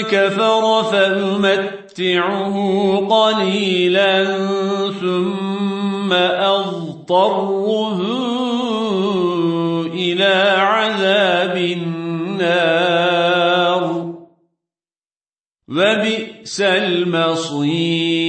كفر فأمتعه قليلا ثم أضطره إلى عذاب النار. وبئس المصير.